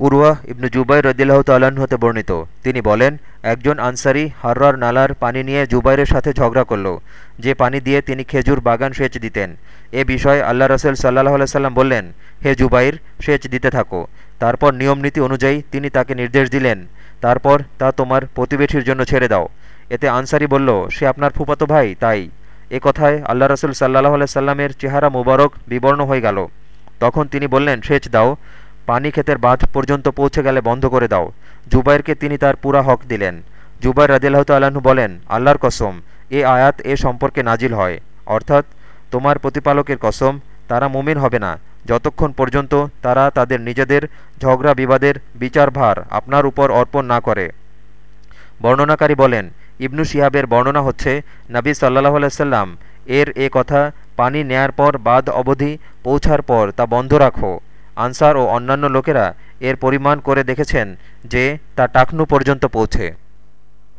উরওয়াহ ইবনু জুবাইর রদিল্লাহ তাল্লাহ্ন হতে বর্ণিত। তিনি বলেন, একজন আনসারি হার্রার নালার পানি নিয়ে জুবাইরের সাথে ঝগড়া করল। যে পানি দিয়ে তিনি খেজুর বাগান সেচ দিতেন। এ বিষয়ে আল্লাহ রসুল সাল্লাহ সাল্লাম বললেন, হে জুবাইর, সেচ দিতে থাকো। তারপর নিয়মনীতি অনুযায়ী তিনি তাকে নির্দেশ দিলেন। তারপর তা তোমার প্রতিবেশীর জন্য ছেড়ে দাও। এতে আনসারি বলল, সে আপনার ফুপাতো ভাই, তাই। এ কথায় আল্লাহ রসুল সাল্লাহ সাল্লামের চেহারা মুবারক বিবর্ণ হয়ে গেল। তখন তিনি বললেন, সেচ দাও। পানি ক্ষেতের বাঁধ পর্যন্ত পৌঁছে গেলে বন্ধ করে দাও। জুবাইরকে তিনি তার পুরা হক দিলেন। জুবাইর রাজিল্লাহ তাল্লাহ্ন বলেন, আল্লাহর কসম, এ আয়াত এ সম্পর্কে নাজিল হয়। অর্থাৎ, তোমার প্রতিপালকের কসম, তারা মুমিন হবে না। যতক্ষণ পর্যন্ত তারা তাদের নিজেদের ঝগড়া বিবাদের বিচারভার আপনার উপর অর্পণ না করে। বর্ণনাকারী বলেন, ইবনু শিহাবের বর্ণনা হচ্ছে, নবী সাল্লাহ আলাইসাল্লাম এর এ কথা পানি নেয়ার পর বাদ অবধি পৌঁছার পর তা বন্ধ রাখো। আনসার ও অন্যান্য লোকেরা এর পরিমাণ করে দেখেছেন যে তা টাকনু পর্যন্ত পৌঁছে।